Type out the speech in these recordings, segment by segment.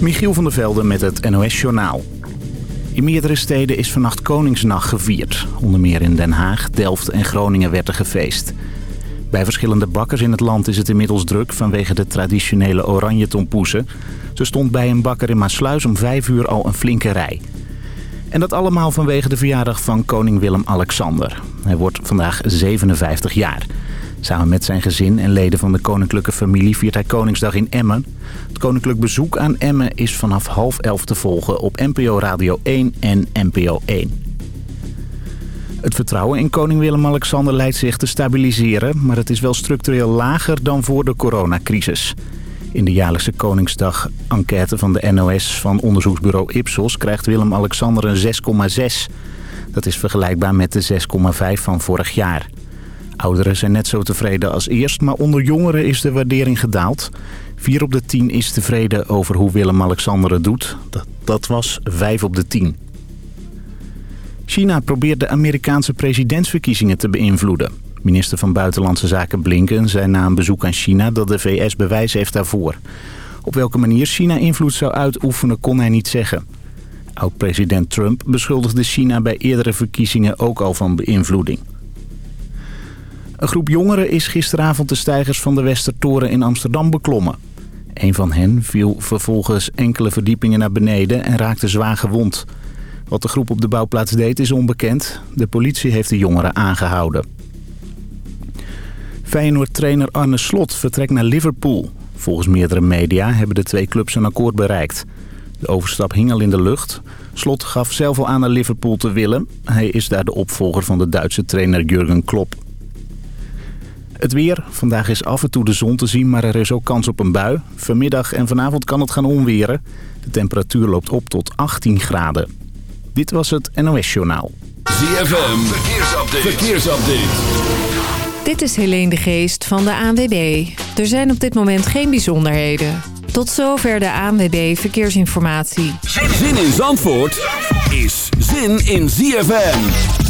Michiel van der Velde met het NOS-journaal. In meerdere steden is vannacht Koningsnacht gevierd. Onder meer in Den Haag, Delft en Groningen werd er gefeest. Bij verschillende bakkers in het land is het inmiddels druk vanwege de traditionele oranje tompoesen. Ze stond bij een bakker in Maasluis om vijf uur al een flinke rij. En dat allemaal vanwege de verjaardag van koning Willem-Alexander. Hij wordt vandaag 57 jaar. Samen met zijn gezin en leden van de koninklijke familie viert hij Koningsdag in Emmen. Het koninklijk bezoek aan Emmen is vanaf half elf te volgen op NPO Radio 1 en NPO 1. Het vertrouwen in koning Willem-Alexander lijkt zich te stabiliseren... maar het is wel structureel lager dan voor de coronacrisis. In de jaarlijkse Koningsdag-enquête van de NOS van onderzoeksbureau Ipsos... krijgt Willem-Alexander een 6,6. Dat is vergelijkbaar met de 6,5 van vorig jaar. Ouderen zijn net zo tevreden als eerst, maar onder jongeren is de waardering gedaald. 4 op de 10 is tevreden over hoe Willem-Alexander het doet. Dat, dat was 5 op de 10. China probeert de Amerikaanse presidentsverkiezingen te beïnvloeden. Minister van Buitenlandse Zaken Blinken zei na een bezoek aan China dat de VS bewijs heeft daarvoor. Op welke manier China invloed zou uitoefenen kon hij niet zeggen. Oud-president Trump beschuldigde China bij eerdere verkiezingen ook al van beïnvloeding. Een groep jongeren is gisteravond de stijgers van de Westertoren in Amsterdam beklommen. Een van hen viel vervolgens enkele verdiepingen naar beneden en raakte zwaar gewond. Wat de groep op de bouwplaats deed is onbekend. De politie heeft de jongeren aangehouden. Feyenoord-trainer Arne Slot vertrekt naar Liverpool. Volgens meerdere media hebben de twee clubs een akkoord bereikt. De overstap hing al in de lucht. Slot gaf zelf al aan naar Liverpool te willen. Hij is daar de opvolger van de Duitse trainer Jurgen Klopp. Het weer. Vandaag is af en toe de zon te zien, maar er is ook kans op een bui. Vanmiddag en vanavond kan het gaan onweren. De temperatuur loopt op tot 18 graden. Dit was het NOS Journaal. ZFM. Verkeersupdate. Verkeersupdate. Dit is Helene de Geest van de ANWB. Er zijn op dit moment geen bijzonderheden. Tot zover de ANWB Verkeersinformatie. Zin in Zandvoort is zin in ZFM.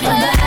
Club.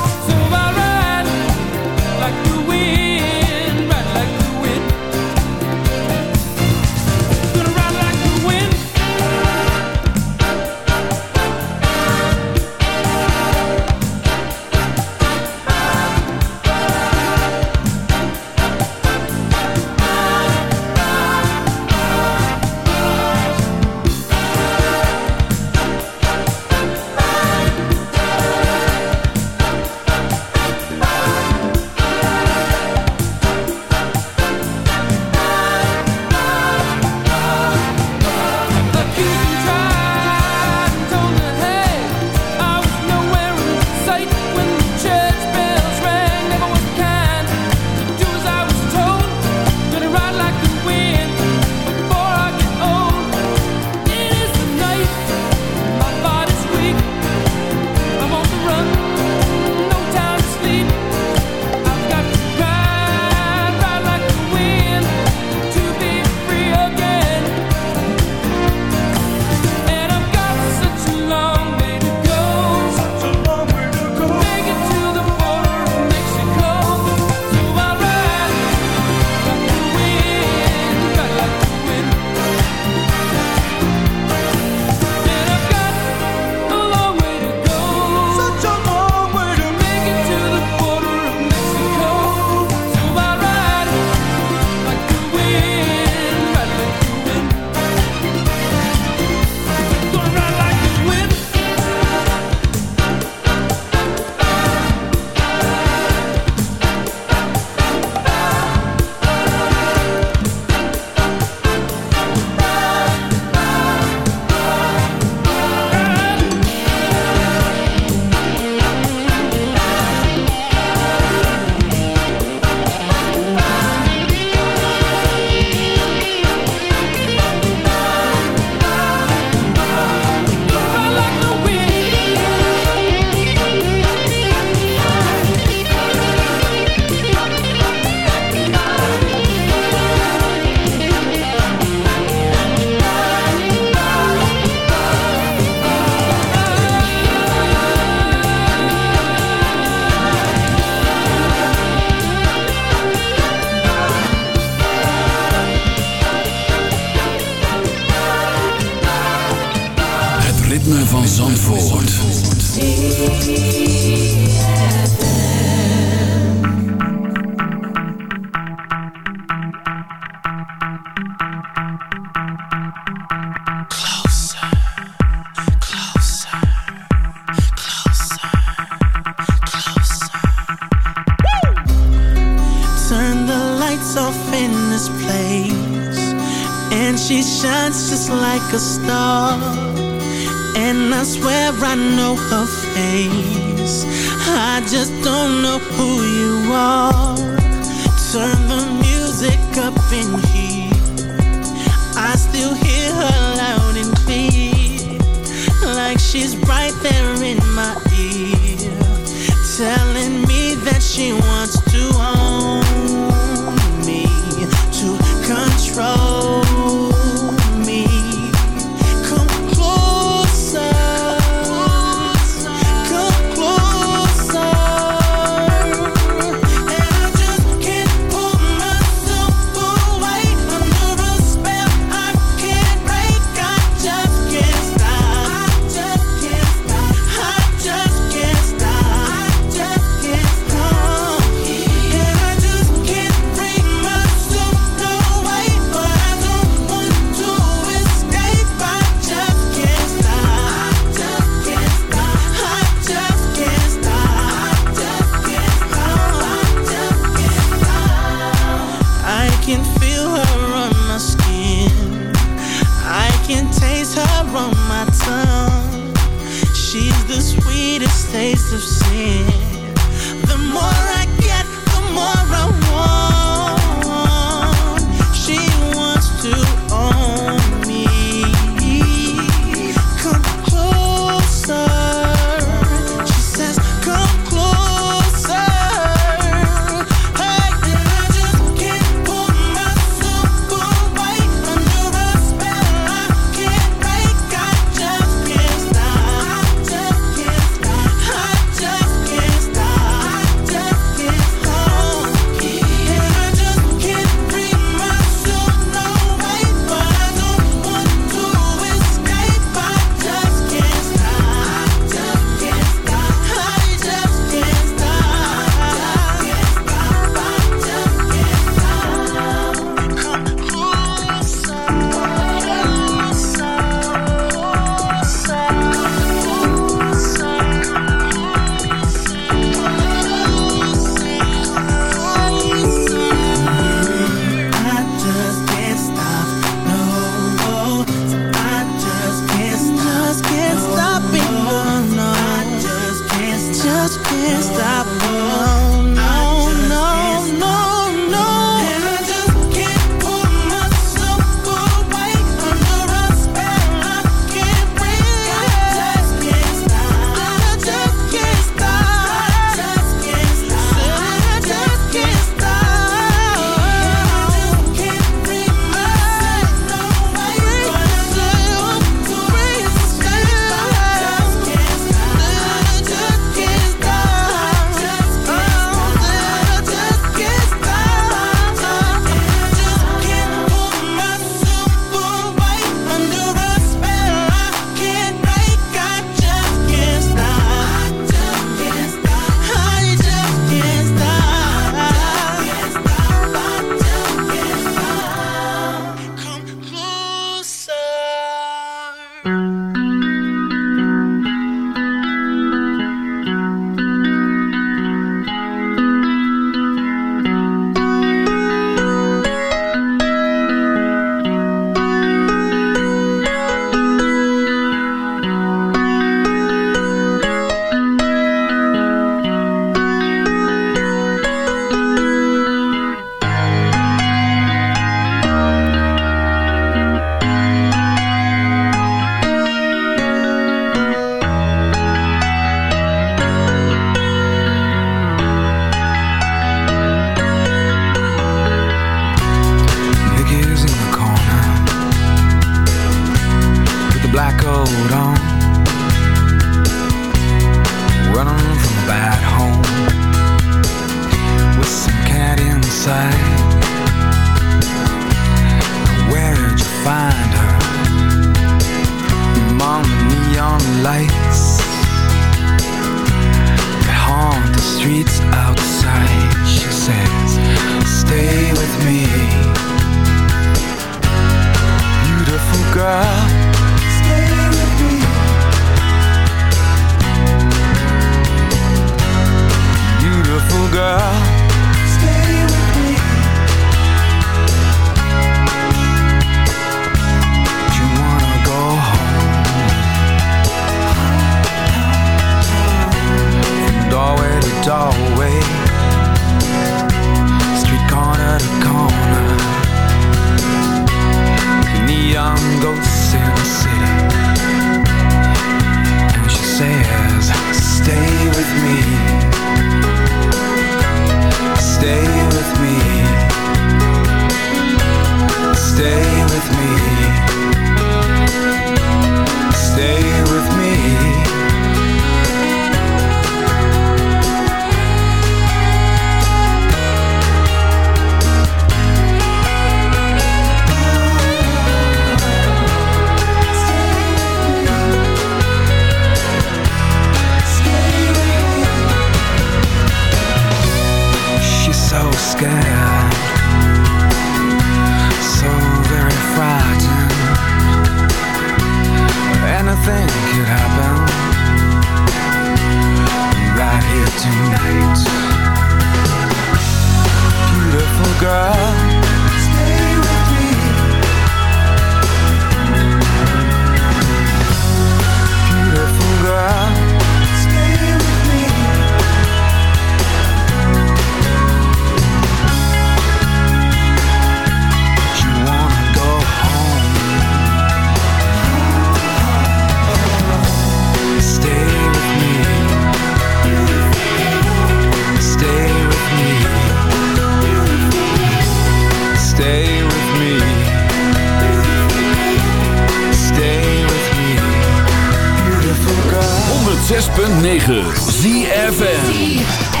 106.9 ZFM.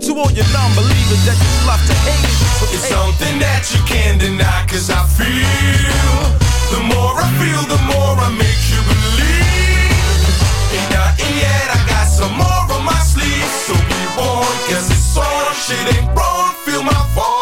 to all your non-believers that just love to hate. It. It's something that you can't deny Cause I feel The more I feel, the more I make you believe. Ain't nothing yet, I got some more on my sleeve. So be warned, cause it's on Shit ain't wrong, feel my fall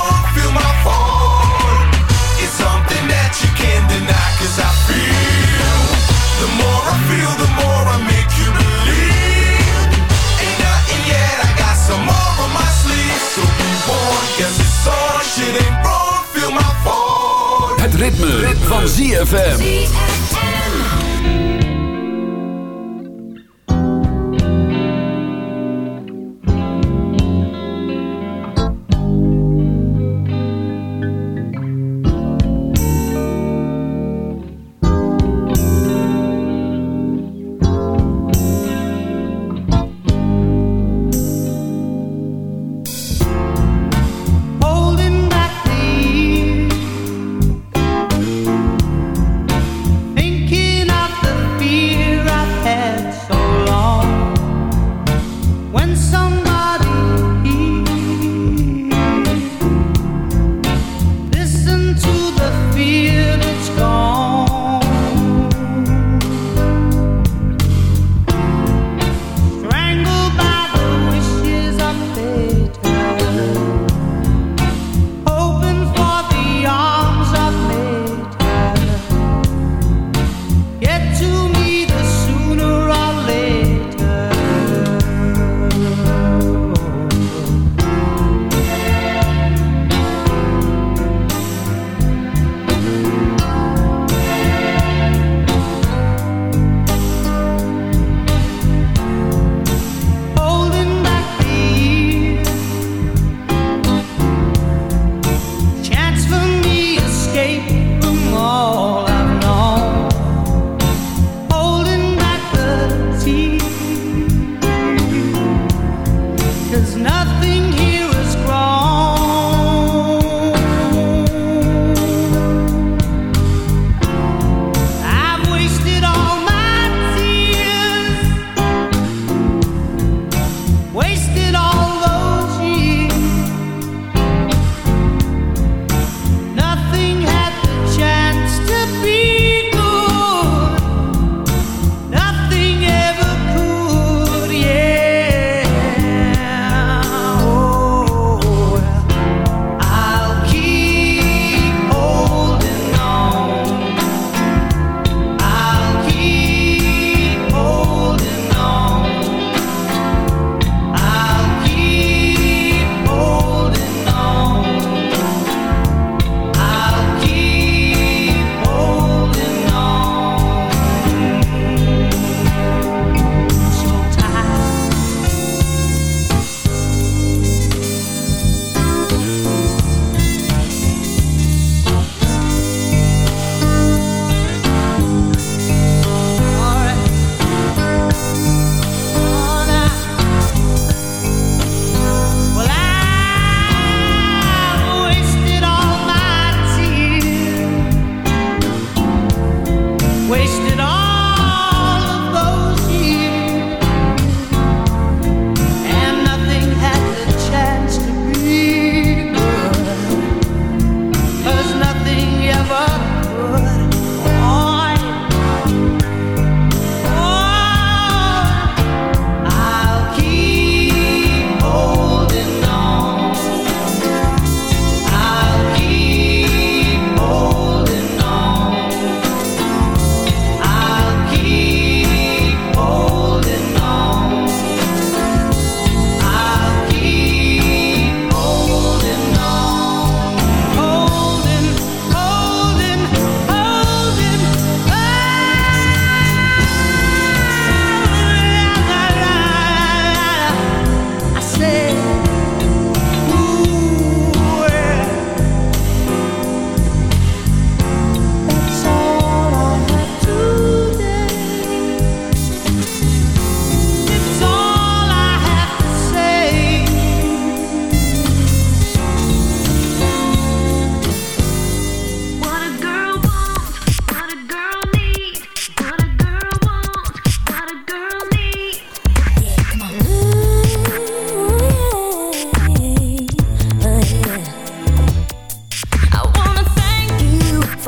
ritme, van ZFM.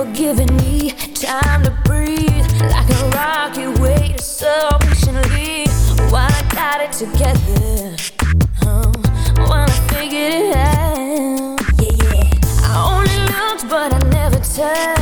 for giving me. Time to breathe Like a rocket waiting so patiently While I got it together oh, While I figured it out Yeah, yeah. I only looked but I never turned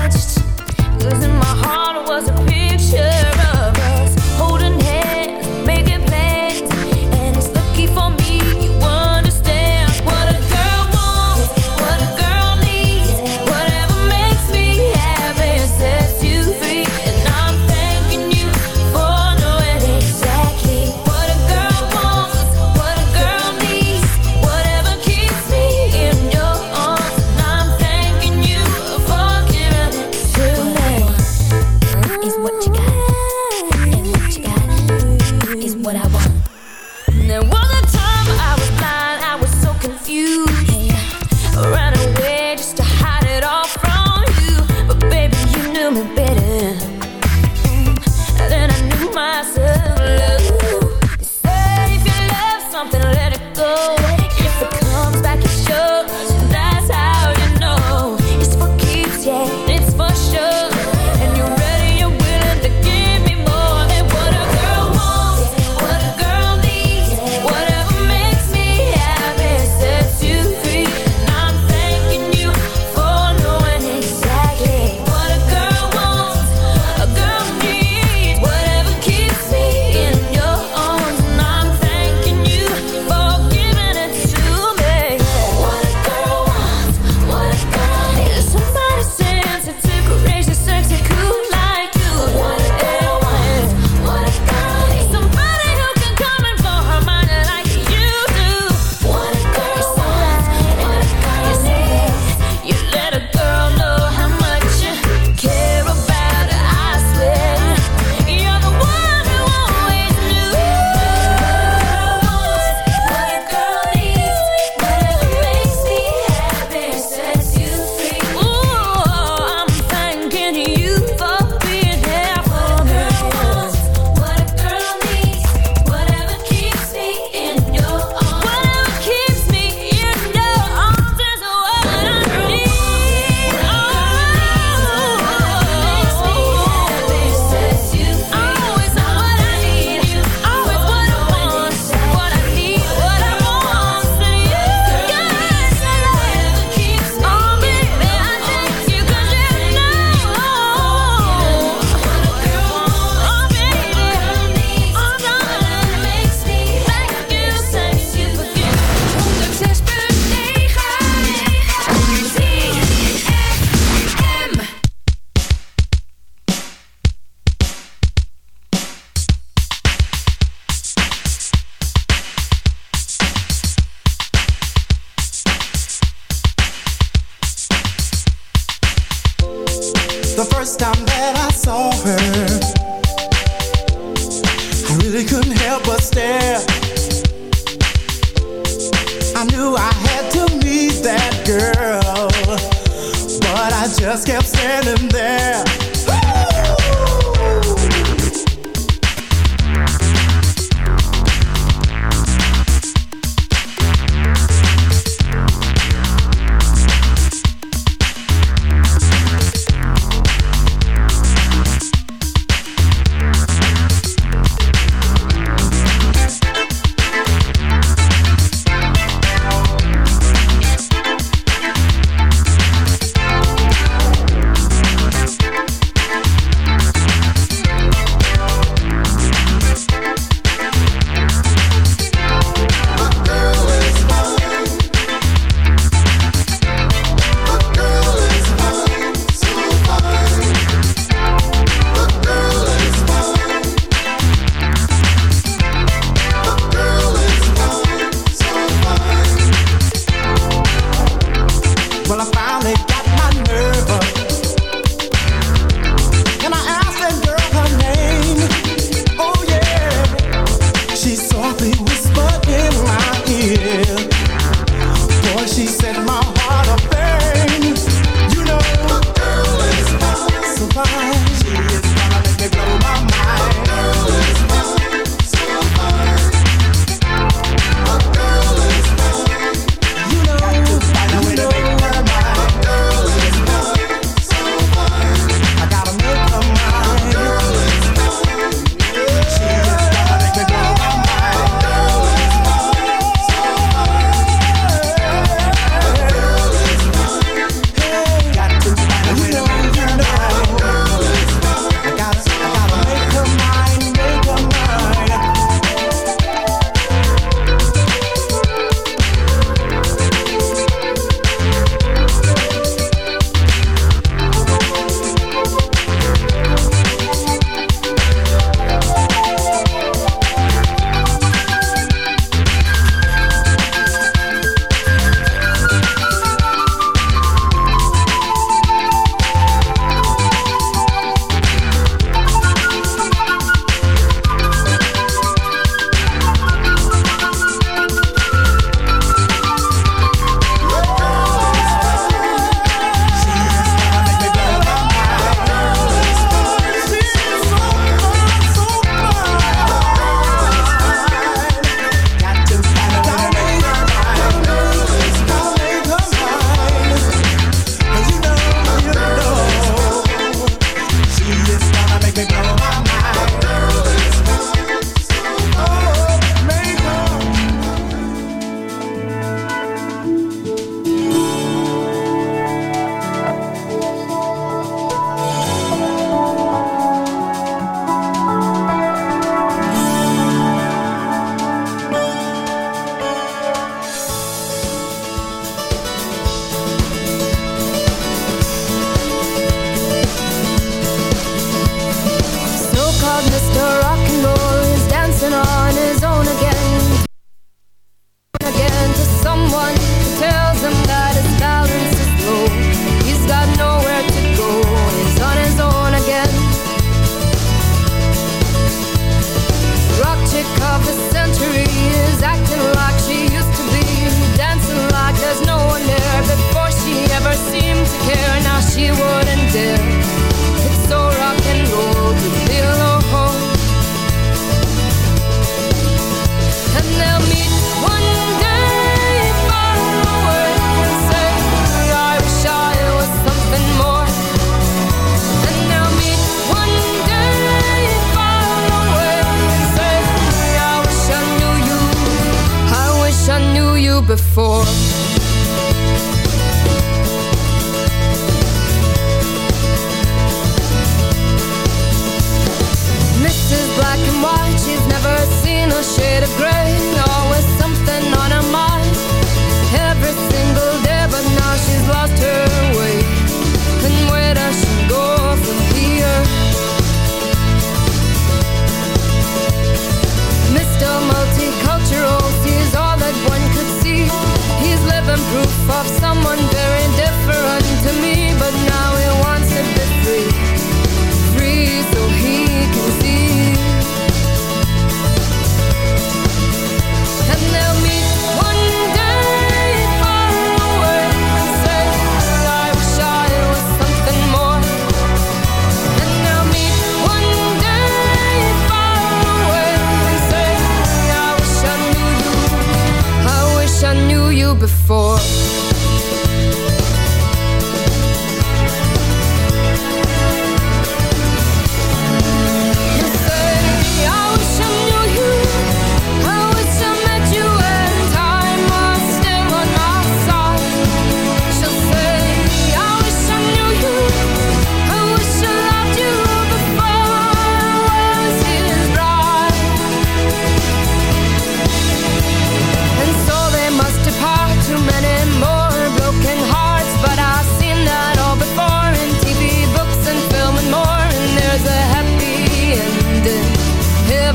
before.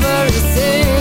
never the same.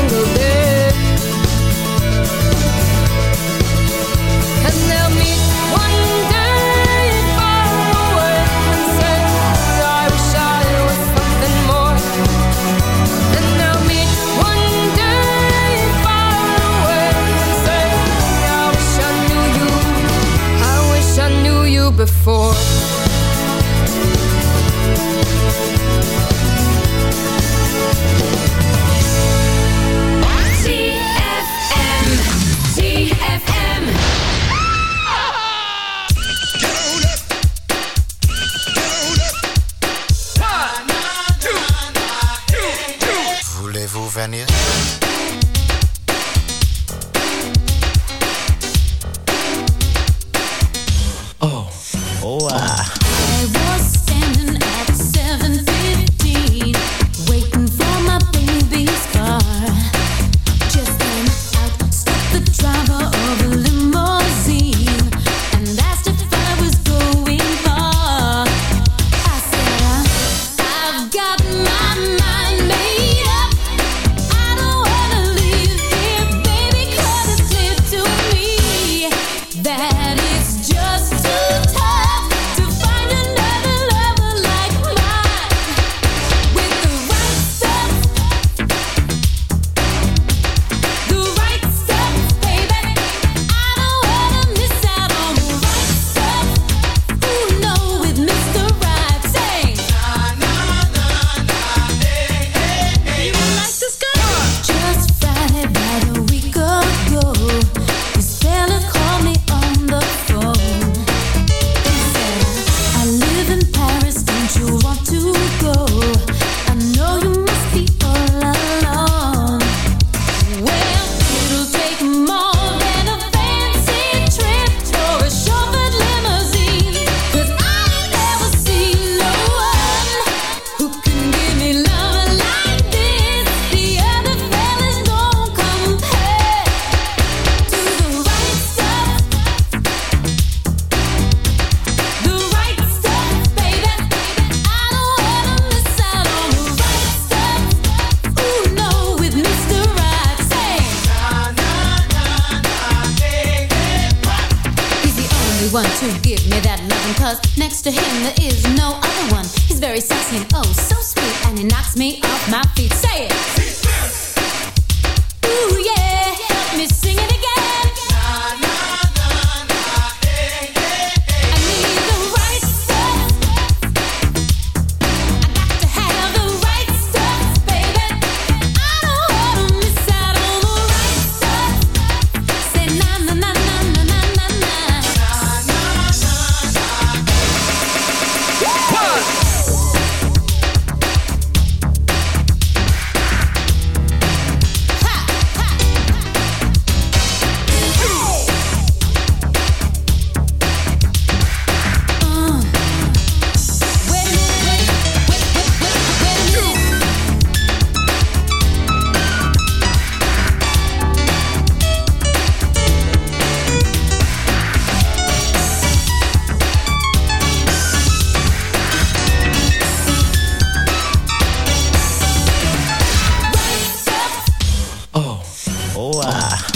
Boa.